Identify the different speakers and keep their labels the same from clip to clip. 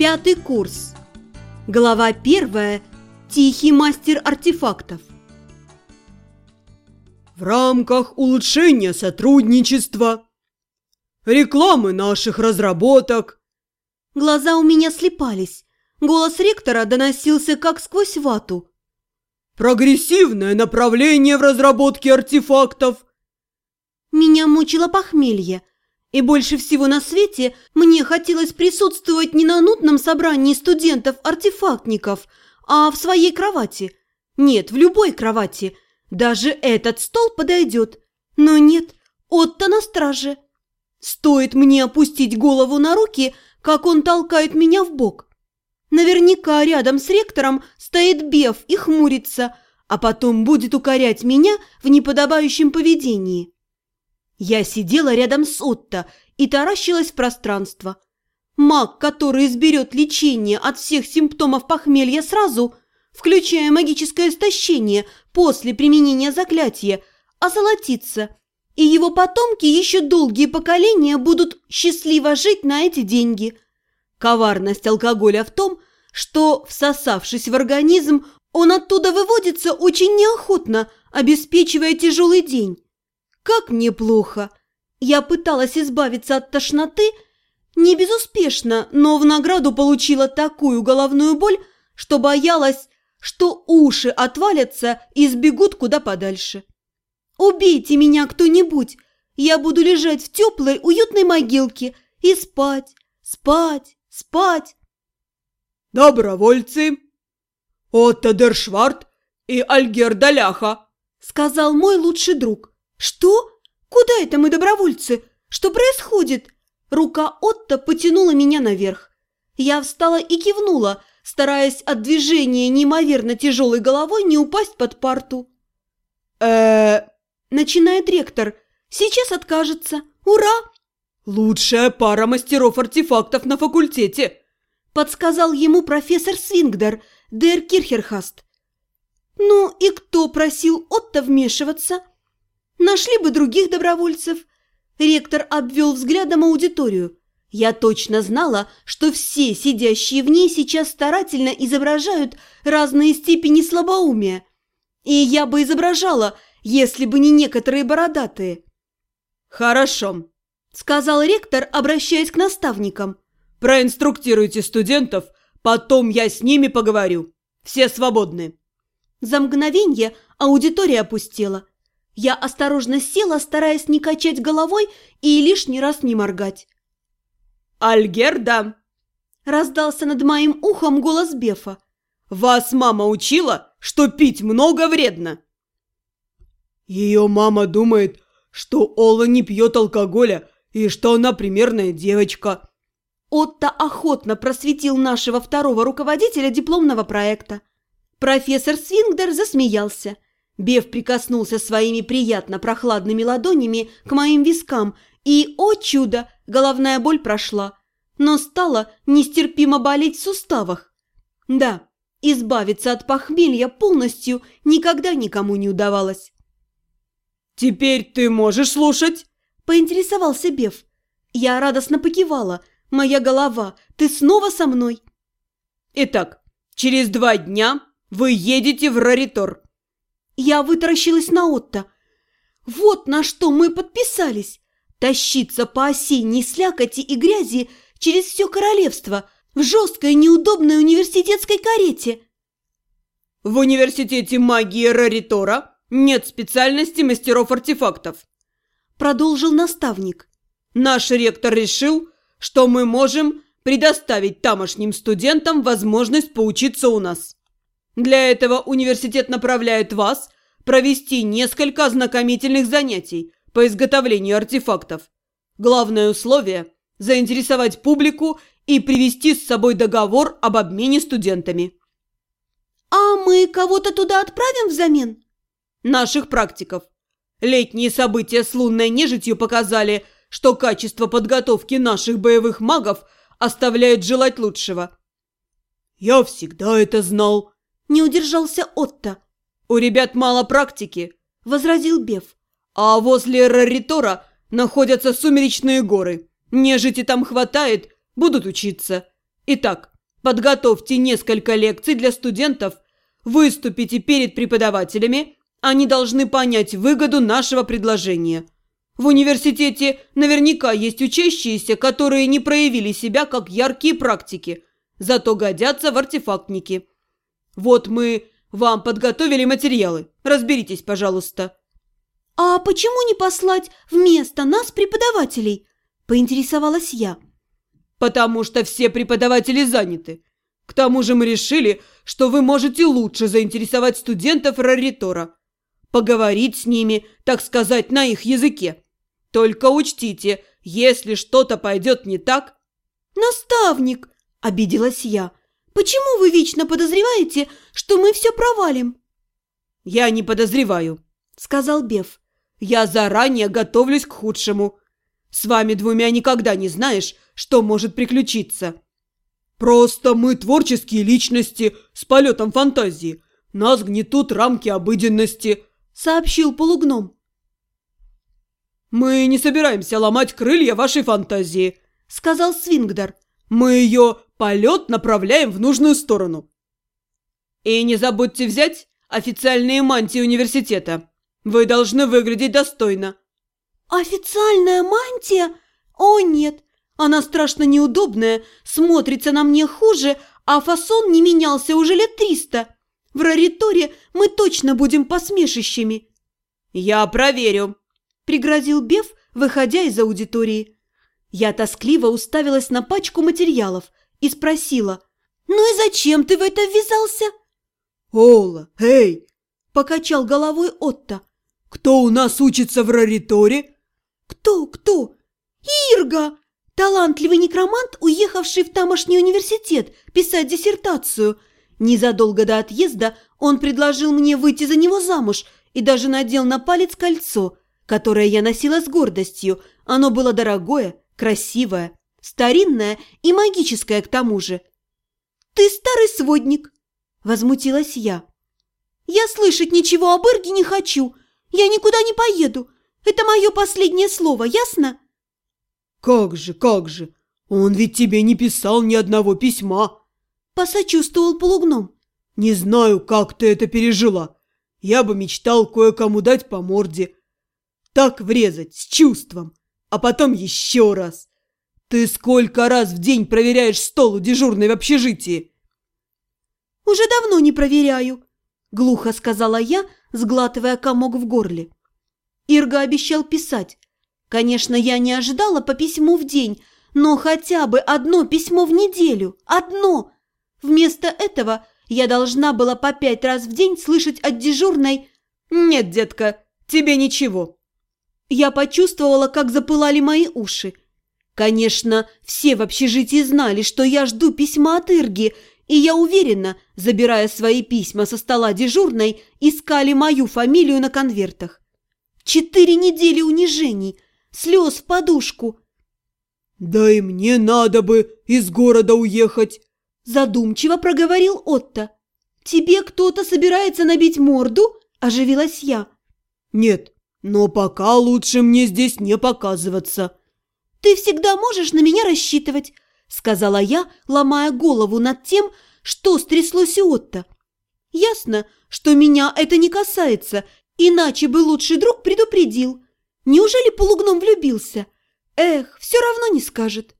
Speaker 1: Пятый курс. Глава первая. Тихий мастер артефактов.
Speaker 2: В рамках улучшения сотрудничества, рекламы наших разработок.
Speaker 1: Глаза у меня слепались. Голос ректора доносился как сквозь вату.
Speaker 2: Прогрессивное направление в разработке артефактов.
Speaker 1: Меня мучило похмелье. И больше всего на свете мне хотелось присутствовать не на нудном собрании студентов-артефактников, а в своей кровати. Нет, в любой кровати. Даже этот стол подойдет. Но нет, Отто на страже. Стоит мне опустить голову на руки, как он толкает меня в бок. Наверняка рядом с ректором стоит Беф и хмурится, а потом будет укорять меня в неподобающем поведении. Я сидела рядом с Отто и таращилась в пространство. Маг, который изберет лечение от всех симптомов похмелья сразу, включая магическое истощение после применения заклятия, озолотится, и его потомки еще долгие поколения будут счастливо жить на эти деньги. Коварность алкоголя в том, что, всосавшись в организм, он оттуда выводится очень неохотно, обеспечивая тяжелый день. Как мне плохо! Я пыталась избавиться от тошноты, не безуспешно, но в награду получила такую головную боль, что боялась, что уши отвалятся и сбегут куда подальше. «Убейте меня кто-нибудь! Я буду лежать в теплой, уютной могилке и спать, спать, спать!»
Speaker 2: «Добровольцы! Отто Дершвард и Альгерда Ляха!»
Speaker 1: сказал мой лучший друг. «Что? Куда это мы, добровольцы? Что происходит?» Рука Отто потянула меня наверх. Я встала и кивнула, стараясь от движения неимоверно тяжелой головой не упасть под парту.
Speaker 2: э
Speaker 1: начинает ректор. «Сейчас откажется. Ура!»
Speaker 2: «Лучшая пара мастеров-артефактов на факультете!»
Speaker 1: подсказал ему профессор Свингдер, Дер Кирхерхаст. «Ну и кто просил Отто вмешиваться?» Нашли бы других добровольцев. Ректор обвел взглядом аудиторию. Я точно знала, что все сидящие в ней сейчас старательно изображают разные степени слабоумия. И я бы изображала, если бы не некоторые бородатые.
Speaker 2: «Хорошо», – сказал
Speaker 1: ректор, обращаясь к наставникам.
Speaker 2: «Проинструктируйте студентов, потом я с ними поговорю. Все свободны».
Speaker 1: За мгновенье аудитория опустела. Я осторожно села, стараясь не качать головой и лишний раз не моргать.
Speaker 2: «Альгерда!» – раздался над моим ухом голос Бефа. «Вас мама учила, что пить много вредно?» «Ее мама думает, что Ола не пьет алкоголя и что она примерная девочка».
Speaker 1: Отто охотно просветил нашего второго руководителя дипломного проекта. Профессор Свингдер засмеялся – Бев прикоснулся своими приятно прохладными ладонями к моим вискам, и, о чудо, головная боль прошла, но стала нестерпимо болеть в суставах. Да, избавиться от похмелья полностью никогда никому не удавалось.
Speaker 2: «Теперь ты можешь слушать?»
Speaker 1: – поинтересовался Бев. Я радостно покивала. «Моя голова, ты снова со мной?»
Speaker 2: «Итак, через два дня вы едете в Раритор».
Speaker 1: Я вытаращилась на Отто. Вот на что мы подписались. Тащиться по осенней слякоти и грязи через все королевство в жесткой неудобной университетской карете.
Speaker 2: В университете магии Раритора нет специальности мастеров-артефактов.
Speaker 1: Продолжил наставник.
Speaker 2: Наш ректор решил, что мы можем предоставить тамошним студентам возможность поучиться у нас. Для этого университет направляет вас провести несколько ознакомительных занятий по изготовлению артефактов. Главное условие – заинтересовать публику и привести с собой договор об обмене студентами.
Speaker 1: «А мы кого-то туда отправим взамен?»
Speaker 2: «Наших практиков. Летние события с лунной нежитью показали, что качество подготовки наших боевых магов оставляет желать лучшего». «Я всегда это знал»,
Speaker 1: не удержался Отто.
Speaker 2: «У ребят мало практики», – возразил Беф. «А возле Раритора находятся сумеречные горы. Нежити там хватает, будут учиться. Итак, подготовьте несколько лекций для студентов, выступите перед преподавателями, они должны понять выгоду нашего предложения. В университете наверняка есть учащиеся, которые не проявили себя как яркие практики, зато годятся в артефактники. Вот мы вам подготовили материалы. Разберитесь, пожалуйста.
Speaker 1: «А почему не послать вместо нас преподавателей?» – поинтересовалась я.
Speaker 2: «Потому что все преподаватели заняты. К тому же мы решили, что вы можете лучше заинтересовать студентов Раритора. Поговорить с ними, так сказать, на их языке. Только учтите, если что-то пойдет не так...»
Speaker 1: «Наставник!» – обиделась я. «Почему вы вечно подозреваете, что мы все провалим?»
Speaker 2: «Я не подозреваю», – сказал Беф. Я заранее готовлюсь к худшему. С вами двумя никогда не знаешь, что может приключиться. Просто мы творческие личности с полетом фантазии. Нас гнетут рамки обыденности, сообщил полугном. «Мы не собираемся ломать крылья вашей фантазии», — сказал Свингдар. «Мы ее полет направляем в нужную сторону». «И не забудьте взять официальные мантии университета. Вы должны выглядеть достойно».
Speaker 1: «Официальная мантия? О, нет, она страшно неудобная, смотрится на мне хуже, а фасон не менялся уже лет триста. В Рариторе мы точно будем посмешищами».
Speaker 2: «Я проверю», – пригрозил Беф, выходя из аудитории. Я тоскливо уставилась на пачку материалов и спросила,
Speaker 1: «Ну и зачем ты в это ввязался?»
Speaker 2: «Ола, эй!» – покачал головой Отто. «Кто у нас учится в Рариторе?»
Speaker 1: «Кто, кто?» «Ирга! Талантливый некромант, уехавший в тамошний университет писать диссертацию. Незадолго до отъезда он предложил мне выйти за него замуж и даже надел на палец кольцо, которое я носила с гордостью. Оно было дорогое, красивое, старинное и магическое к тому же. «Ты старый сводник!» – возмутилась я. «Я слышать ничего об Ирге не хочу!» Я никуда не поеду. Это мое последнее слово, ясно?»
Speaker 2: «Как же, как же! Он ведь тебе не писал ни одного письма!»
Speaker 1: Посочувствовал полугном.
Speaker 2: «Не знаю, как ты это пережила. Я бы мечтал кое-кому дать по морде. Так врезать, с чувством. А потом еще раз. Ты сколько раз в день проверяешь стол у дежурной в общежитии?»
Speaker 1: «Уже давно не проверяю», – глухо сказала я, сглатывая комок в горле. Ирга обещал писать. Конечно, я не ожидала по письму в день, но хотя бы одно письмо в неделю. Одно! Вместо этого я должна была по пять раз в день слышать от дежурной
Speaker 2: «Нет, детка, тебе ничего».
Speaker 1: Я почувствовала, как запылали мои уши. Конечно, все в общежитии знали, что я жду письма от Ирги – и я уверена, забирая свои письма со стола дежурной, искали мою фамилию на конвертах. Четыре недели унижений, слез в подушку.
Speaker 2: «Да и мне надо бы из города уехать», –
Speaker 1: задумчиво проговорил Отто. «Тебе кто-то собирается набить морду?» – оживилась я.
Speaker 2: «Нет, но пока лучше мне здесь не показываться».
Speaker 1: «Ты всегда можешь на меня рассчитывать сказала я, ломая голову над тем, что стряслось у Отто. Ясно, что меня это не касается, иначе бы лучший друг предупредил. Неужели полугном влюбился? Эх, все равно не скажет.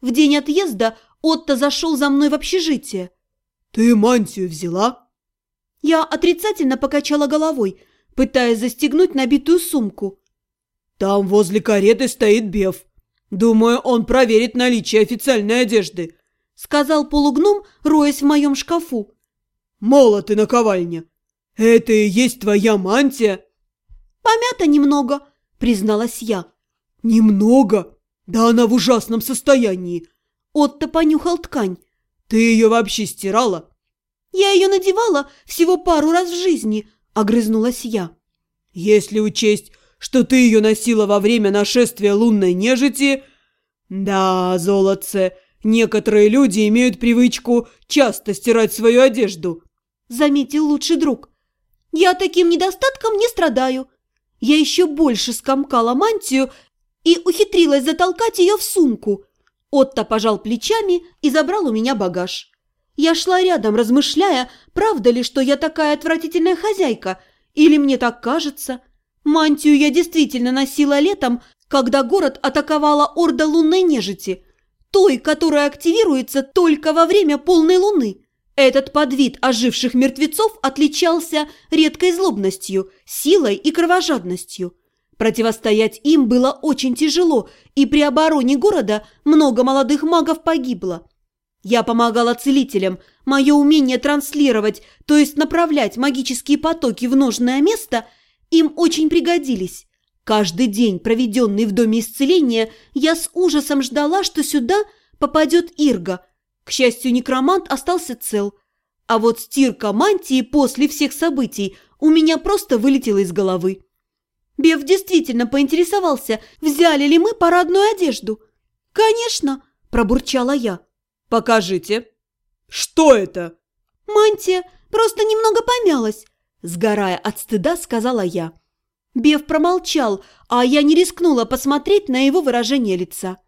Speaker 1: В день отъезда Отто зашел за мной в общежитие.
Speaker 2: «Ты мантию взяла?»
Speaker 1: Я отрицательно покачала головой, пытаясь застегнуть набитую сумку.
Speaker 2: «Там возле кареты стоит Беф. «Думаю, он проверит наличие официальной одежды», — сказал полугном, роясь в моем шкафу. «Молот и наковальня. Это и есть твоя мантия?»
Speaker 1: «Помята немного», — призналась я.
Speaker 2: «Немного? Да она в ужасном состоянии».
Speaker 1: Отто понюхал ткань.
Speaker 2: «Ты ее вообще стирала?»
Speaker 1: «Я ее надевала всего пару раз в жизни», — огрызнулась я.
Speaker 2: «Если учесть, что ты ее носила во время нашествия лунной нежити... Да, золотце, некоторые люди имеют привычку часто стирать свою одежду.
Speaker 1: Заметил лучший друг. Я таким недостатком не страдаю. Я еще больше скомкала мантию и ухитрилась затолкать ее в сумку. Отто пожал плечами и забрал у меня багаж. Я шла рядом, размышляя, правда ли, что я такая отвратительная хозяйка, или мне так кажется. Мантию я действительно носила летом, когда город атаковала орда лунной нежити, той, которая активируется только во время полной луны. Этот подвид оживших мертвецов отличался редкой злобностью, силой и кровожадностью. Противостоять им было очень тяжело, и при обороне города много молодых магов погибло. Я помогала целителям, мое умение транслировать, то есть направлять магические потоки в нужное место, им очень пригодились. Каждый день, проведенный в Доме исцеления, я с ужасом ждала, что сюда попадет Ирга. К счастью, некромант остался цел. А вот стирка мантии после всех событий у меня просто вылетела из головы. Бев действительно поинтересовался, взяли ли мы парадную одежду. «Конечно!» – пробурчала я.
Speaker 2: «Покажите». «Что это?»
Speaker 1: «Мантия просто немного помялась», – сгорая от стыда, сказала я. Бев промолчал, а я не рискнула посмотреть на его выражение лица.